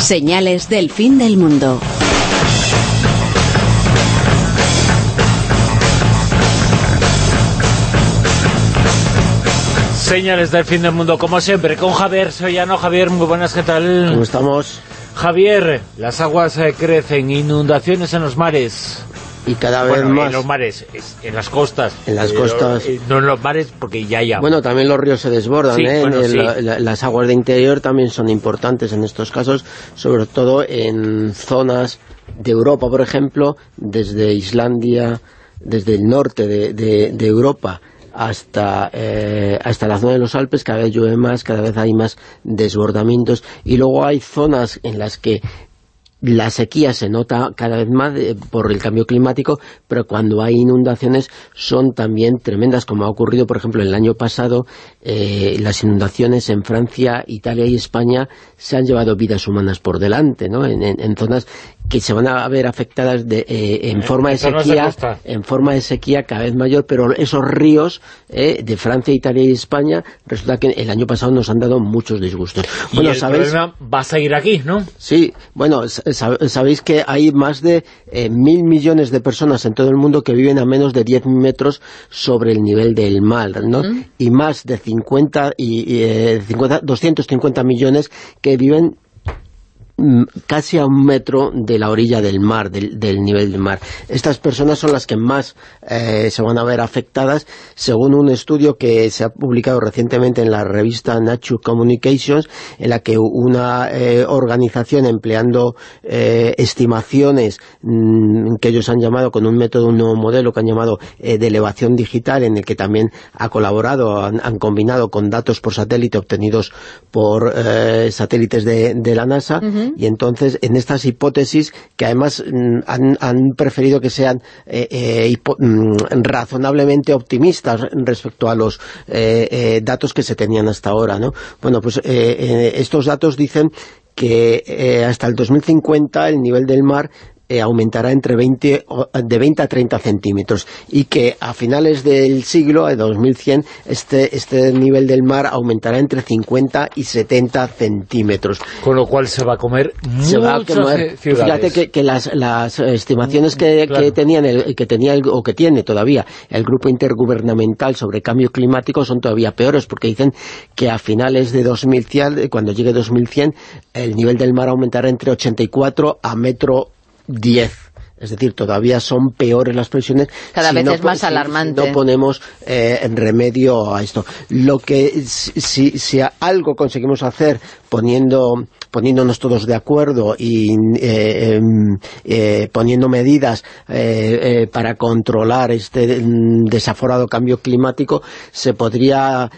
Señales del fin del mundo. Señales del fin del mundo, como siempre, con Javier Soyano. Javier, muy buenas, ¿qué tal? ¿Cómo estamos? Javier, las aguas eh, crecen, inundaciones en los mares. Y cada vez Bueno, más. en los mares, es- en las costas. En las costas. eh, No en los mares, porque ya hay agua. Bueno, también los ríos se desbordan, Sí, ¿eh? bueno, En sí. la- la- las aguas de interior también son importantes en estos casos, sobre todo en zonas de Europa, por ejemplo, desde Islandia, desde el norte de, de- de Europa hasta, eh, hasta la zona de los Alpes, cada vez llueve más, cada vez hay más desbordamientos, y luego hay zonas en las que la sequía se nota cada vez más eh, por el cambio climático, pero cuando hay inundaciones son también tremendas, como ha ocurrido, por ejemplo, el año pasado, eh, las inundaciones en Francia, Italia y España se han llevado vidas humanas por delante, ¿no? En, en- en zonas que se van a ver afectadas de, eh, en forma de sequía, en forma de sequía cada vez mayor, pero esos ríos eh, de Francia, Italia y España, resulta que el año pasado nos han dado muchos disgustos. y Bueno, el ¿sabéis? problema va a seguir aquí, ¿no? Sí, bueno, sab- sabéis que hay más de eh, mil millones de personas en todo el mundo que viven a menos de 10 metros sobre el nivel del mar, ¿no? Y más de 50 y, y, eh, 50, 250 millones que viven casi a un metro de la orilla del mar, del, del nivel del mar. Estas personas son las que más eh, se van a ver afectadas, según un estudio que se ha publicado recientemente en la revista Nature Communications, en la que una eh, organización empleando eh, estimaciones mm, que ellos han llamado con un método, un nuevo modelo que han llamado eh, de elevación digital, en el que también ha colaborado, han, han combinado con datos por satélite obtenidos por eh, satélites de, de la NASA, y entonces en estas hipótesis, que además mm, han, preferido que sean eh, eh, mm, razonablemente optimistas respecto a los eh, eh, datos que se tenían hasta ahora, ¿no? Bueno, pues estos datos dicen que hasta el 2050 el nivel del mar eh, aumentará entre 20, o- de 20 a 30 centímetros y que a finales del siglo, de 2100, este, este nivel del mar aumentará entre 50 y 70 centímetros. Con lo cual se va a comer Se va a comer. eh, ciudades. Fíjate que, que las, las estimaciones que, Claro. que tenían el, que tenía el- o que tiene todavía el grupo intergubernamental sobre cambio climático son todavía peores porque dicen que a finales de 2100, cuando llegue 2100, el nivel del mar aumentará entre 84 a metro 10. Es decir, todavía son peores las presiones. Cada vez no es más si- si alarmante. no ponemos eh, en remedio a esto. Lo que si, si- si algo conseguimos hacer poniendo poniéndonos todos de acuerdo y eh, em, eh, poniendo medidas eh, para controlar este mm, desaforado cambio climático, se podría,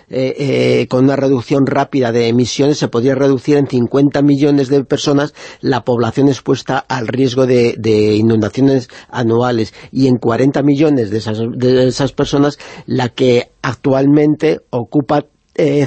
con una reducción rápida de emisiones, se podría reducir en 50 millones de personas la población expuesta al riesgo de, inundaciones anuales y en 40 millones de esas, personas la que actualmente ocupa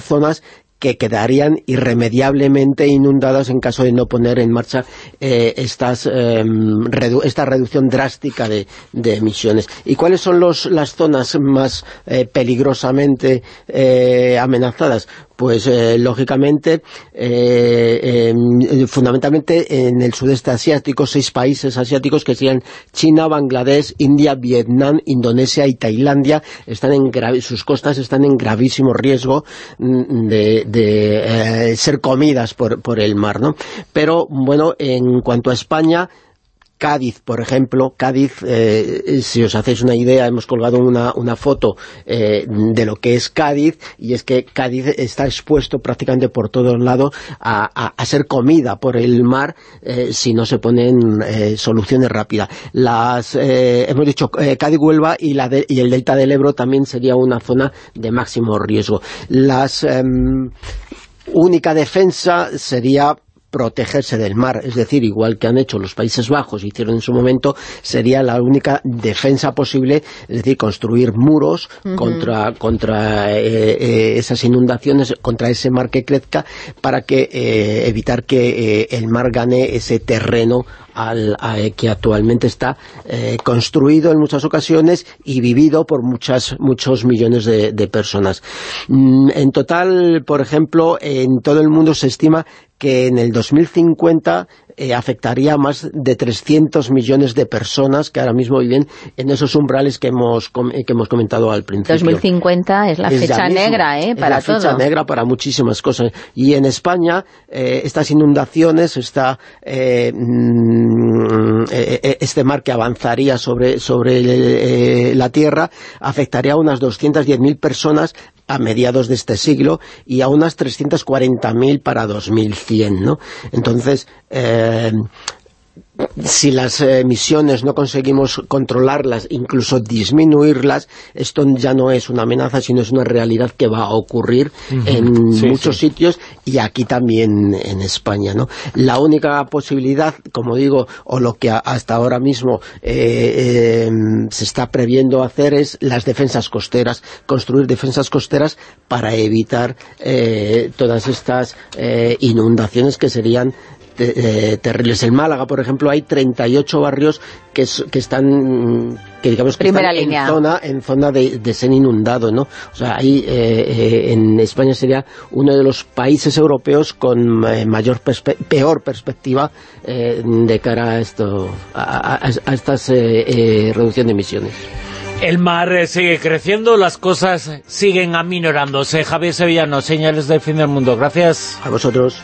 zonas que quedarían irremediablemente inundadas en caso de no poner en marcha eh, estas, redu- esta reducción drástica de, de emisiones. ¿Y cuáles son los, las zonas más eh, peligrosamente eh, amenazadas? Pues eh, lógicamente, eh, em, fundamentalmente en el sudeste asiático, seis países asiáticos que serían China, Bangladesh, India, Vietnam, Indonesia y Tailandia, están en sus costas están en gravísimo riesgo mm, de, eh, ser comidas por, por el mar, ¿no? Pero, bueno, en cuanto a España, Cádiz, por ejemplo, Cádiz, eh, si os hacéis una idea, hemos colgado una, una foto eh, de lo que es Cádiz, y es que Cádiz está expuesto prácticamente por todos lados a, a- ser comida por el mar eh, si no se ponen soluciones rápidas. Las, hemos dicho, eh, Cádiz, Huelva y, y el delta del Ebro también sería una zona de máximo riesgo. Las em, única defensa sería protegerse del mar, es decir, igual que han hecho los Países Bajos, hicieron en su momento, sería la única defensa posible, es decir, construir muros contra, contra eh, eh, esas inundaciones, contra ese mar que crezca, para que eh, evitar que eh, el mar gane ese terreno al, que actualmente está construido en muchas ocasiones y vivido por muchas muchos millones de, de personas. Mm, en total, por ejemplo, en todo el mundo se estima que en el 2050 eh, afectaría a más de 300 millones de personas que ahora mismo viven en esos umbrales que hemos, eh, que hemos comentado al principio. 2050 es la fecha negra ¿eh? para es la fecha negra para muchísimas cosas. Y en España eh, estas inundaciones, esta, mm, este mar que avanzaría sobre, sobre la Tierra, afectaría a unas 210.000 personas a mediados de este siglo y a unas 340.000 para 2100, ¿no? Entonces, eh, si las emisiones no conseguimos controlarlas, incluso disminuirlas, esto ya no es una amenaza, sino es una realidad que va a ocurrir en muchos sitios y aquí también en España. ¿no? La única posibilidad, como digo, o lo que hasta ahora mismo eh, em, se está previendo hacer es las defensas costeras, construir defensas costeras para evitar eh, todas estas eh, inundaciones que serían eh, terribles. En Málaga, por ejemplo, hay 38 barrios que, que están que digamos que están en zona, en zona de, ser inundado, ¿no? O sea, ahí eh, eh, en España sería uno de los países europeos con mayor peor perspectiva de cara a esto a, a, estas reducción de emisiones. El mar sigue creciendo, las cosas siguen aminorándose. Javier Sevillano, señales del fin del mundo. Gracias. A vosotros.